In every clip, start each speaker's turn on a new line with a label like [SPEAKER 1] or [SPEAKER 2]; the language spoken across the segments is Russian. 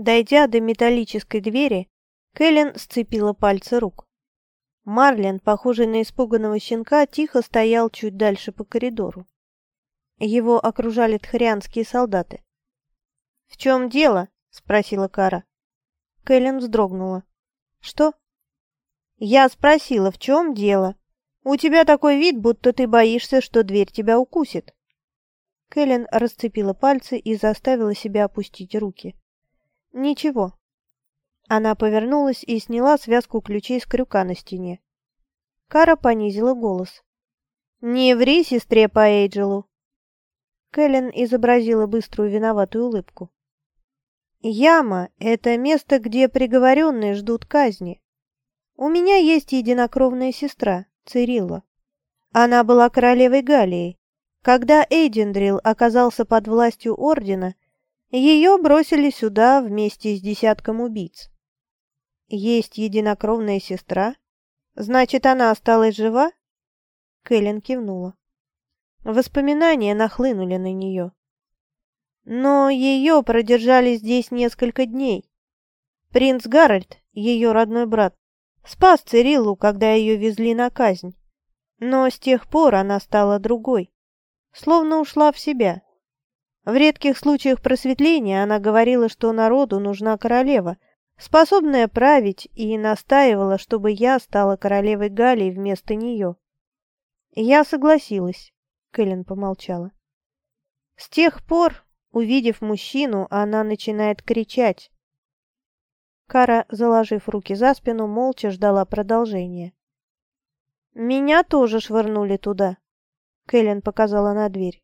[SPEAKER 1] Дойдя до металлической двери, Кэлен сцепила пальцы рук. Марлен, похожий на испуганного щенка, тихо стоял чуть дальше по коридору. Его окружали тхарианские солдаты. «В чем дело?» — спросила Кара. Кэлен вздрогнула. «Что?» «Я спросила, в чем дело? У тебя такой вид, будто ты боишься, что дверь тебя укусит». Кэлен расцепила пальцы и заставила себя опустить руки. «Ничего». Она повернулась и сняла связку ключей с крюка на стене. Кара понизила голос. «Не ври сестре по Эйджелу!» Кэлен изобразила быструю виноватую улыбку. «Яма — это место, где приговоренные ждут казни. У меня есть единокровная сестра, Цирилла. Она была королевой Галлии. Когда Эйдендрил оказался под властью Ордена, ее бросили сюда вместе с десятком убийц. Есть единокровная сестра? Значит, она осталась жива? Кэлен кивнула. Воспоминания нахлынули на нее. Но ее продержали здесь несколько дней. Принц Гарольд, ее родной брат, спас Цириллу, когда ее везли на казнь. Но с тех пор она стала другой, словно ушла в себя. В редких случаях просветления она говорила, что народу нужна королева, способная править, и настаивала, чтобы я стала королевой Галии вместо нее. Я согласилась, Кэлен помолчала. С тех пор, увидев мужчину, она начинает кричать. Кара, заложив руки за спину, молча ждала продолжения. «Меня тоже швырнули туда», — Кэлен показала на дверь.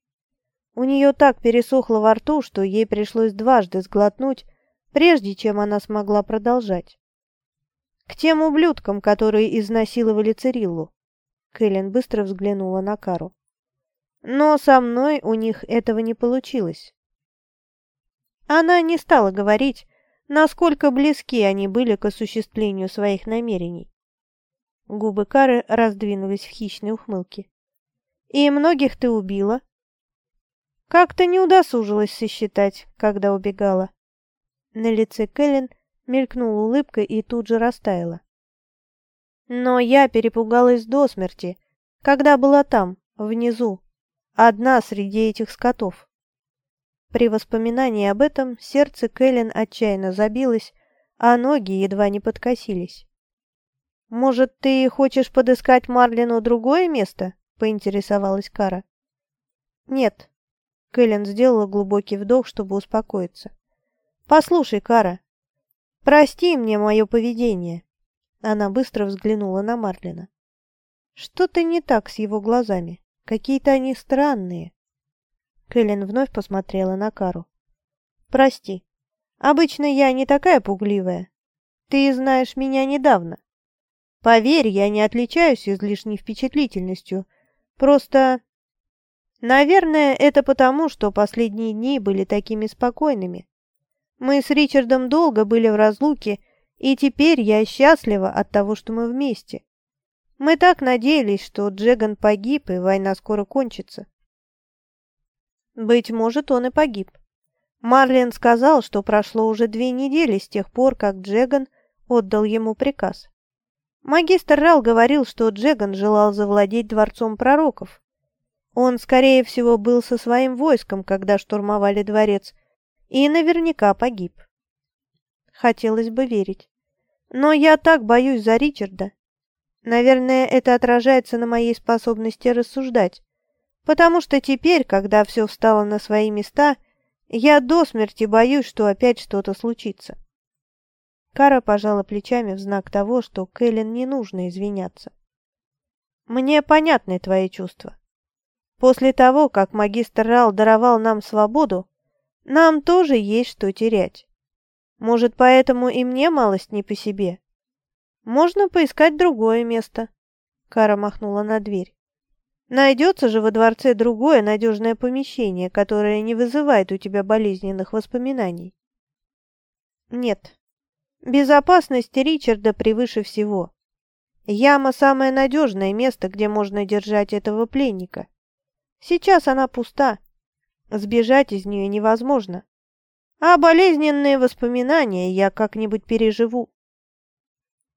[SPEAKER 1] У нее так пересохло во рту, что ей пришлось дважды сглотнуть, прежде чем она смогла продолжать. «К тем ублюдкам, которые изнасиловали Цириллу», Кэлен быстро взглянула на Кару. «Но со мной у них этого не получилось». Она не стала говорить, насколько близки они были к осуществлению своих намерений. Губы Кары раздвинулись в хищной ухмылке. «И многих ты убила?» Как-то не удосужилась сосчитать, когда убегала. На лице Кэлен мелькнула улыбка и тут же растаяла. Но я перепугалась до смерти, когда была там, внизу, одна среди этих скотов. При воспоминании об этом сердце Кэлен отчаянно забилось, а ноги едва не подкосились. «Может, ты хочешь подыскать Марлину другое место?» — поинтересовалась Кара. «Нет», Кэлен сделала глубокий вдох, чтобы успокоиться. «Послушай, Кара, прости мне мое поведение». Она быстро взглянула на Марлина. «Что-то не так с его глазами. Какие-то они странные». Кэлен вновь посмотрела на Кару. «Прости. Обычно я не такая пугливая. Ты знаешь меня недавно. Поверь, я не отличаюсь излишней впечатлительностью. Просто Наверное, это потому, что последние дни были такими спокойными. Мы с Ричардом долго были в разлуке, и теперь я счастлива от того, что мы вместе. Мы так надеялись, что Джеган погиб, и война скоро кончится. Быть может, он и погиб. Марлен сказал, что прошло уже две недели с тех пор, как Джеган отдал ему приказ. Магистр Рал говорил, что Джеган желал завладеть дворцом пророков, он, скорее всего, был со своим войском, когда штурмовали дворец, и наверняка погиб. Хотелось бы верить. Но я так боюсь за Ричарда. Наверное, это отражается на моей способности рассуждать, потому что теперь, когда все встало на свои места, я до смерти боюсь, что опять что-то случится. Кара пожала плечами в знак того, что Кэлен не нужно извиняться. «Мне понятны твои чувства. После того, как магистр Рал даровал нам свободу, нам тоже есть что терять. Может, поэтому и мне малость не по себе? Можно поискать другое место. Кара махнула на дверь. Найдется же во дворце другое надежное помещение, которое не вызывает у тебя болезненных воспоминаний. Нет. Безопасность Ричарда превыше всего. Яма – самое надежное место, где можно держать этого пленника. Сейчас она пуста. Сбежать из нее невозможно. А болезненные воспоминания я как-нибудь переживу.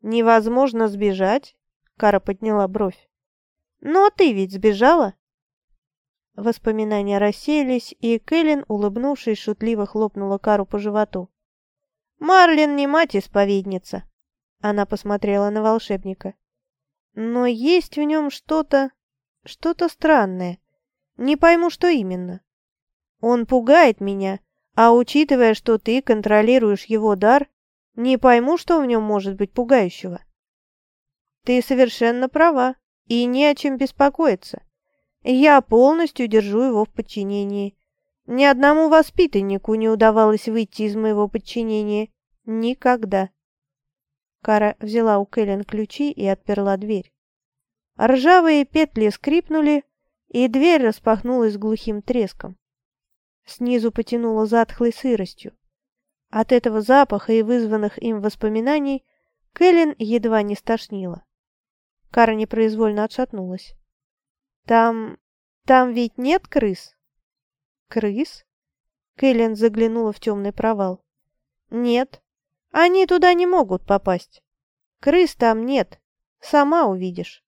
[SPEAKER 1] Невозможно сбежать? Кара подняла бровь. Но ты ведь сбежала? Воспоминания рассеялись, и Кэлен, улыбнувшись, шутливо хлопнула Кару по животу. «Марлин не мать-исповедница!» Она посмотрела на волшебника. «Но есть в нем что-то... что-то странное. Не пойму, что именно. Он пугает меня, а учитывая, что ты контролируешь его дар, не пойму, что в нем может быть пугающего. Ты совершенно права, и не о чем беспокоиться. Я полностью держу его в подчинении. Ни одному воспитаннику не удавалось выйти из моего подчинения. Никогда. Кара взяла у Кэлен ключи и отперла дверь. Ржавые петли скрипнули, и дверь распахнулась глухим треском. Снизу потянуло затхлой сыростью. От этого запаха и вызванных им воспоминаний Кэлен едва не стошнила. Кара непроизвольно отшатнулась. «Там... там ведь нет крыс?» «Крыс?» Кэлен заглянула в темный провал. «Нет, они туда не могут попасть. Крыс там нет, сама увидишь».